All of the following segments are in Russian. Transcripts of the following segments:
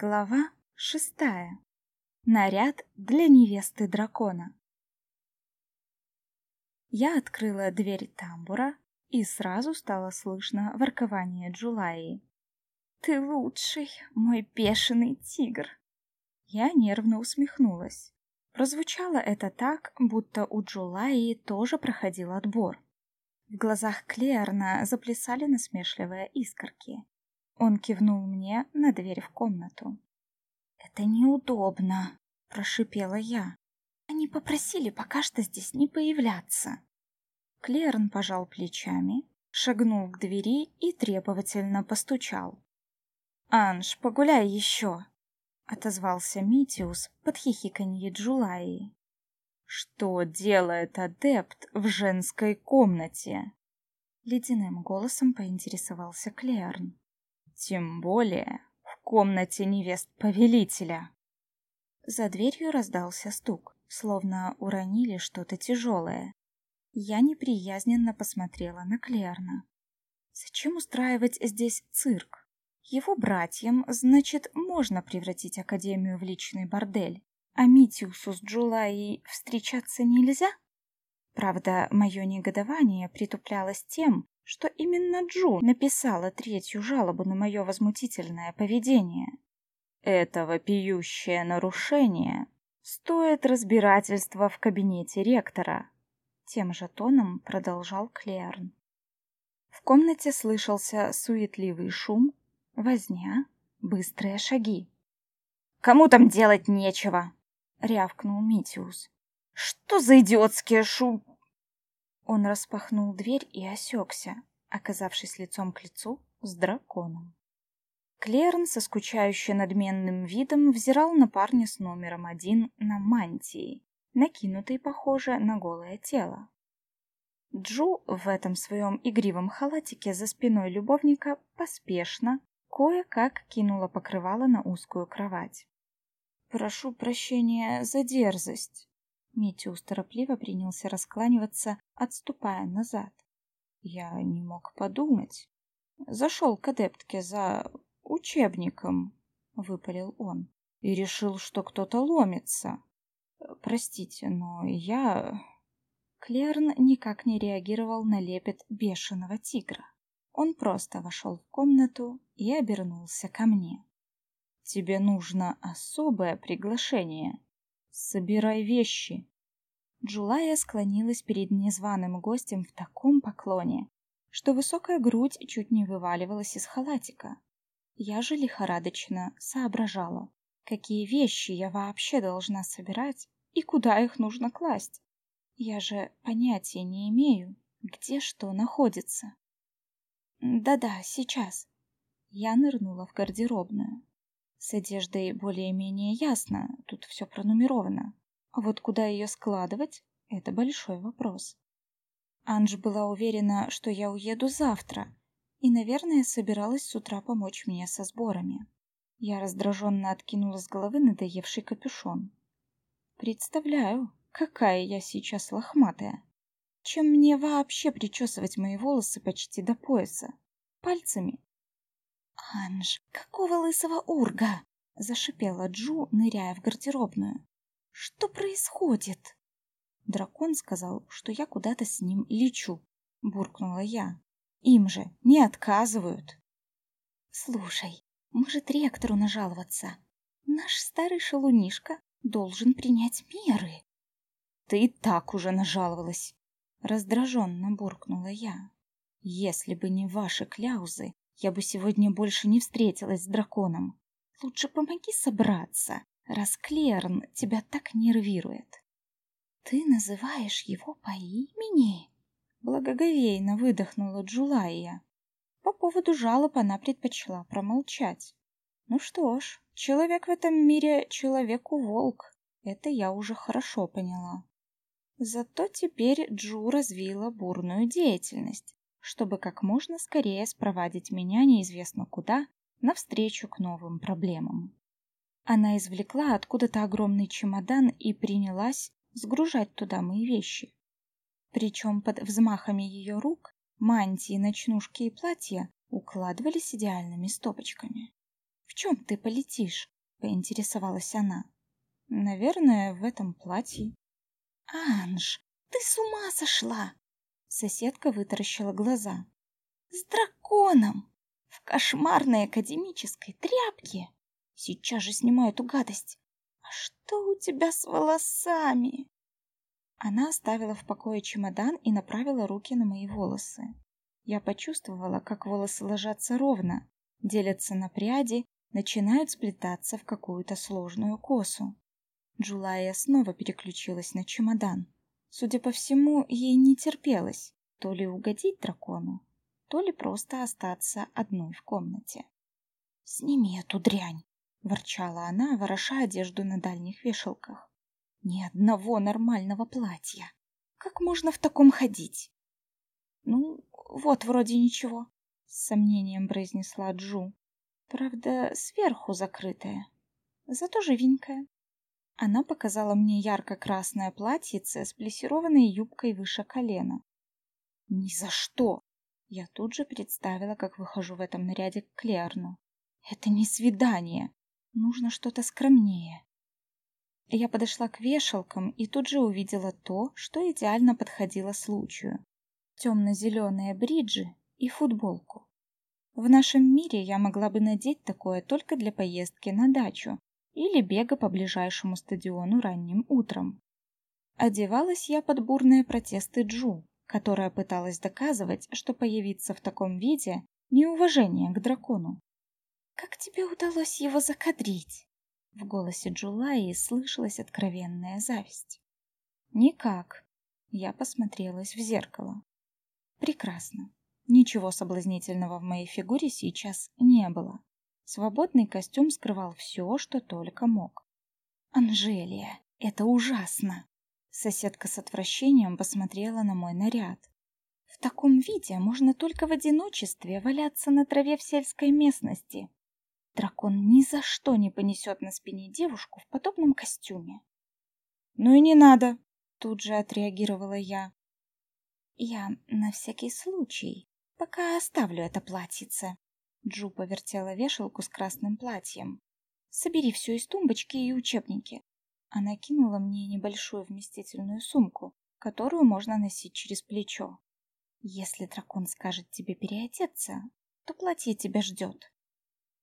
Глава шестая. Наряд для невесты дракона. Я открыла дверь тамбура, и сразу стало слышно воркование Джулаи. «Ты лучший, мой бешеный тигр!» Я нервно усмехнулась. Прозвучало это так, будто у Джулаи тоже проходил отбор. В глазах Клеарна заплясали насмешливые искорки. Он кивнул мне на дверь в комнату. «Это неудобно», — прошипела я. «Они попросили пока что здесь не появляться». Клерн пожал плечами, шагнул к двери и требовательно постучал. «Анж, погуляй еще!» — отозвался Митиус под хихиканье Джулаи. «Что делает адепт в женской комнате?» Ледяным голосом поинтересовался Клеарн. Тем более в комнате невест повелителя. За дверью раздался стук, словно уронили что-то тяжелое. Я неприязненно посмотрела на Клерна. Зачем устраивать здесь цирк? Его братьям, значит, можно превратить Академию в личный бордель, а Митиусу с Джулаей встречаться нельзя? Правда, мое негодование притуплялось тем, что именно Джу написала третью жалобу на мое возмутительное поведение. Это вопиющее нарушение стоит разбирательства в кабинете ректора. Тем же тоном продолжал Клеарн. В комнате слышался суетливый шум, возня, быстрые шаги. «Кому там делать нечего?» — рявкнул Митиус. «Что за идиотские шум...» Он распахнул дверь и осекся, оказавшись лицом к лицу с драконом. Клерн со скучающе надменным видом взирал на парня с номером один на мантии, накинутой, похоже, на голое тело. Джу в этом своем игривом халатике за спиной любовника поспешно, кое-как кинула покрывало на узкую кровать. «Прошу прощения за дерзость», Митюс торопливо принялся раскланиваться, отступая назад. Я не мог подумать. Зашел к адептке за учебником, выпалил он, и решил, что кто-то ломится. Простите, но я... Клерн никак не реагировал на лепет бешеного тигра. Он просто вошел в комнату и обернулся ко мне. «Тебе нужно особое приглашение», Собирай вещи. Джулая склонилась перед незваным гостем в таком поклоне, что высокая грудь чуть не вываливалась из халатика. Я же лихорадочно соображала, какие вещи я вообще должна собирать и куда их нужно класть. Я же понятия не имею, где что находится. Да-да, сейчас. Я нырнула в гардеробную. С одеждой более-менее ясно, тут все пронумеровано. А вот куда ее складывать – это большой вопрос. Анж была уверена, что я уеду завтра, и, наверное, собиралась с утра помочь мне со сборами. Я раздраженно откинула с головы надоевший капюшон. Представляю, какая я сейчас лохматая. Чем мне вообще причесывать мои волосы почти до пояса? Пальцами «Анж, какого лысого урга?» — зашипела Джу, ныряя в гардеробную. «Что происходит?» Дракон сказал, что я куда-то с ним лечу, буркнула я. Им же не отказывают. Слушай, может ректору нажаловаться? Наш старый шалунишка должен принять меры. Ты и так уже нажаловалась, раздраженно буркнула я. Если бы не ваши кляузы, я бы сегодня больше не встретилась с драконом. Лучше помоги собраться, раз Клерн тебя так нервирует. Ты называешь его по имени? Благоговейно выдохнула Джулайя. По поводу жалоб она предпочла промолчать. Ну что ж, человек в этом мире человеку волк. Это я уже хорошо поняла. Зато теперь Джу развила бурную деятельность чтобы как можно скорее спровадить меня неизвестно куда, навстречу к новым проблемам. Она извлекла откуда-то огромный чемодан и принялась сгружать туда мои вещи. Причем под взмахами ее рук мантии, ночнушки и платья укладывались идеальными стопочками. В чем ты полетишь?» — поинтересовалась она. «Наверное, в этом платье». «Анж, ты с ума сошла!» Соседка вытаращила глаза. «С драконом! В кошмарной академической тряпке! Сейчас же снимаю эту гадость! А что у тебя с волосами?» Она оставила в покое чемодан и направила руки на мои волосы. Я почувствовала, как волосы ложатся ровно, делятся на пряди, начинают сплетаться в какую-то сложную косу. Джулая снова переключилась на чемодан. Судя по всему, ей не терпелось то ли угодить дракону, то ли просто остаться одной в комнате. «Сними эту дрянь!» — ворчала она, вороша одежду на дальних вешалках. «Ни одного нормального платья! Как можно в таком ходить?» «Ну, вот вроде ничего», — с сомнением произнесла Джу. «Правда, сверху закрытая, зато живенькая». Она показала мне ярко-красное платьице с плессированной юбкой выше колена. «Ни за что!» Я тут же представила, как выхожу в этом наряде к Клерну. «Это не свидание. Нужно что-то скромнее». Я подошла к вешалкам и тут же увидела то, что идеально подходило случаю. Темно-зеленые бриджи и футболку. В нашем мире я могла бы надеть такое только для поездки на дачу или бега по ближайшему стадиону ранним утром. Одевалась я под бурные протесты Джу, которая пыталась доказывать, что появиться в таком виде – неуважение к дракону. «Как тебе удалось его закадрить?» В голосе Джулаи слышалась откровенная зависть. «Никак». Я посмотрелась в зеркало. «Прекрасно. Ничего соблазнительного в моей фигуре сейчас не было. Свободный костюм скрывал все, что только мог. «Анжелия, это ужасно!» Соседка с отвращением посмотрела на мой наряд. «В таком виде можно только в одиночестве валяться на траве в сельской местности. Дракон ни за что не понесет на спине девушку в подобном костюме». «Ну и не надо!» — тут же отреагировала я. «Я на всякий случай пока оставлю это платьице», Джу повертела вешалку с красным платьем. «Собери все из тумбочки и учебники». Она кинула мне небольшую вместительную сумку, которую можно носить через плечо. «Если дракон скажет тебе переодеться, то платье тебя ждет».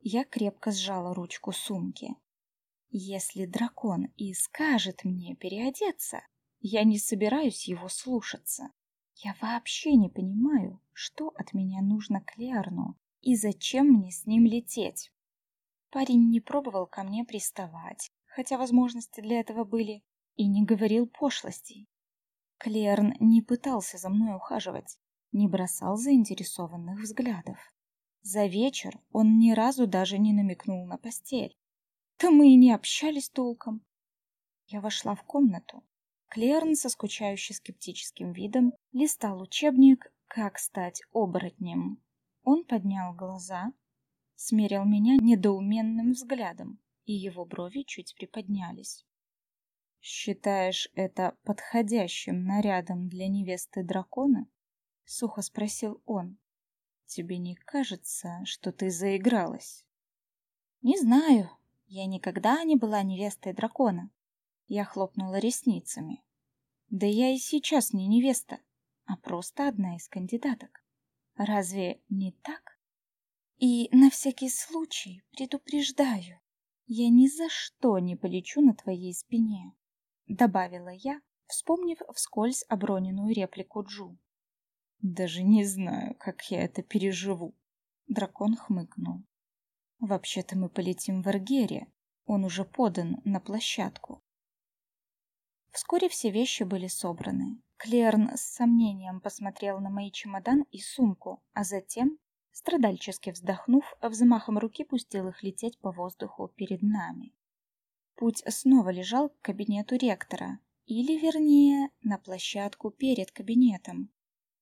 Я крепко сжала ручку сумки. «Если дракон и скажет мне переодеться, я не собираюсь его слушаться. Я вообще не понимаю, что от меня нужно Клеарну и зачем мне с ним лететь? Парень не пробовал ко мне приставать, хотя возможности для этого были, и не говорил пошлостей. Клерн не пытался за мной ухаживать, не бросал заинтересованных взглядов. За вечер он ни разу даже не намекнул на постель. Да мы и не общались толком. Я вошла в комнату. Клерн со скучающим скептическим видом листал учебник «Как стать оборотнем». Он поднял глаза, смерил меня недоуменным взглядом, и его брови чуть приподнялись. «Считаешь это подходящим нарядом для невесты дракона?» — сухо спросил он. «Тебе не кажется, что ты заигралась?» «Не знаю. Я никогда не была невестой дракона». Я хлопнула ресницами. «Да я и сейчас не невеста, а просто одна из кандидаток. Разве не так? И на всякий случай предупреждаю, я ни за что не полечу на твоей спине, добавила я, вспомнив вскользь оброненную реплику Джу. Даже не знаю, как я это переживу. Дракон хмыкнул. Вообще-то мы полетим в Эргере. Он уже подан на площадку. Вскоре все вещи были собраны. Клерн с сомнением посмотрел на мои чемодан и сумку, а затем, страдальчески вздохнув, взмахом руки пустил их лететь по воздуху перед нами. Путь снова лежал к кабинету ректора, или, вернее, на площадку перед кабинетом.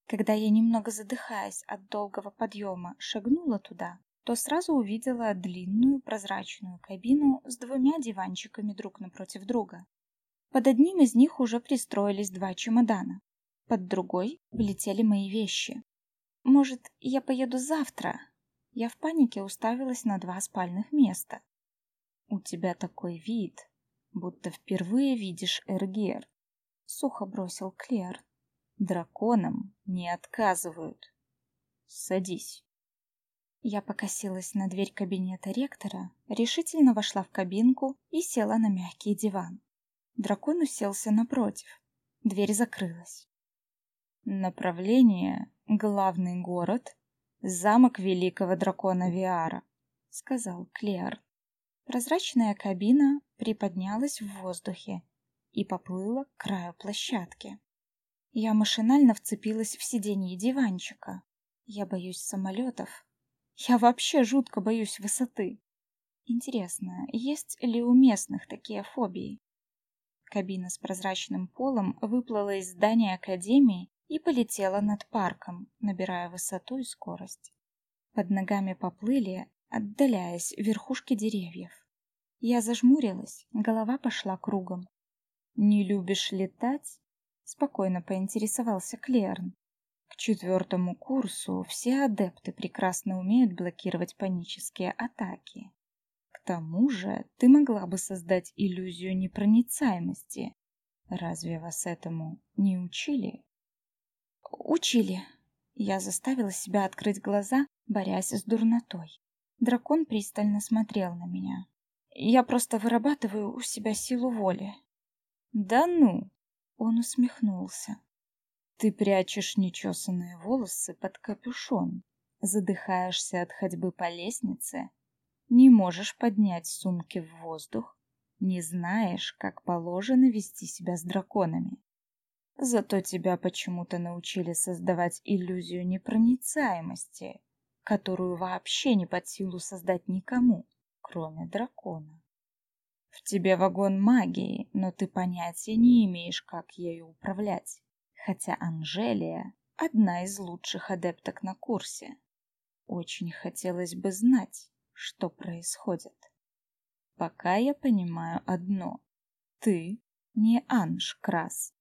Когда я, немного задыхаясь от долгого подъема, шагнула туда, то сразу увидела длинную прозрачную кабину с двумя диванчиками друг напротив друга. Под одним из них уже пристроились два чемодана. Под другой влетели мои вещи. «Может, я поеду завтра?» Я в панике уставилась на два спальных места. «У тебя такой вид, будто впервые видишь Эргер», — сухо бросил Клер. «Драконам не отказывают. Садись». Я покосилась на дверь кабинета ректора, решительно вошла в кабинку и села на мягкий диван. Дракон уселся напротив. Дверь закрылась. Направление — главный город, замок великого дракона Виара, — сказал Клеар. Прозрачная кабина приподнялась в воздухе и поплыла к краю площадки. Я машинально вцепилась в сиденье диванчика. Я боюсь самолетов, я вообще жутко боюсь высоты. Интересно, есть ли у местных такие фобии? Кабина с прозрачным полом выплыла из здания Академии и полетела над парком, набирая высоту и скорость. Под ногами поплыли, отдаляясь верхушки деревьев. Я зажмурилась, голова пошла кругом. «Не любишь летать?» — спокойно поинтересовался Клерн. К четвертому курсу все адепты прекрасно умеют блокировать панические атаки. Тому же ты могла бы создать иллюзию непроницаемости. Разве вас этому не учили? Учили. Я заставила себя открыть глаза, борясь с дурнотой. Дракон пристально смотрел на меня. Я просто вырабатываю у себя силу воли. Да ну, он усмехнулся. Ты прячешь нечесанные волосы под капюшон, задыхаешься от ходьбы по лестнице, не можешь поднять сумки в воздух, не знаешь, как положено вести себя с драконами. Зато тебя почему-то научили создавать иллюзию непроницаемости, которую вообще не под силу создать никому, кроме дракона. В тебе вагон магии, но ты понятия не имеешь, как ею управлять хотя Анжелия — одна из лучших адепток на курсе. Очень хотелось бы знать, что происходит. Пока я понимаю одно. Ты не Анж Крас.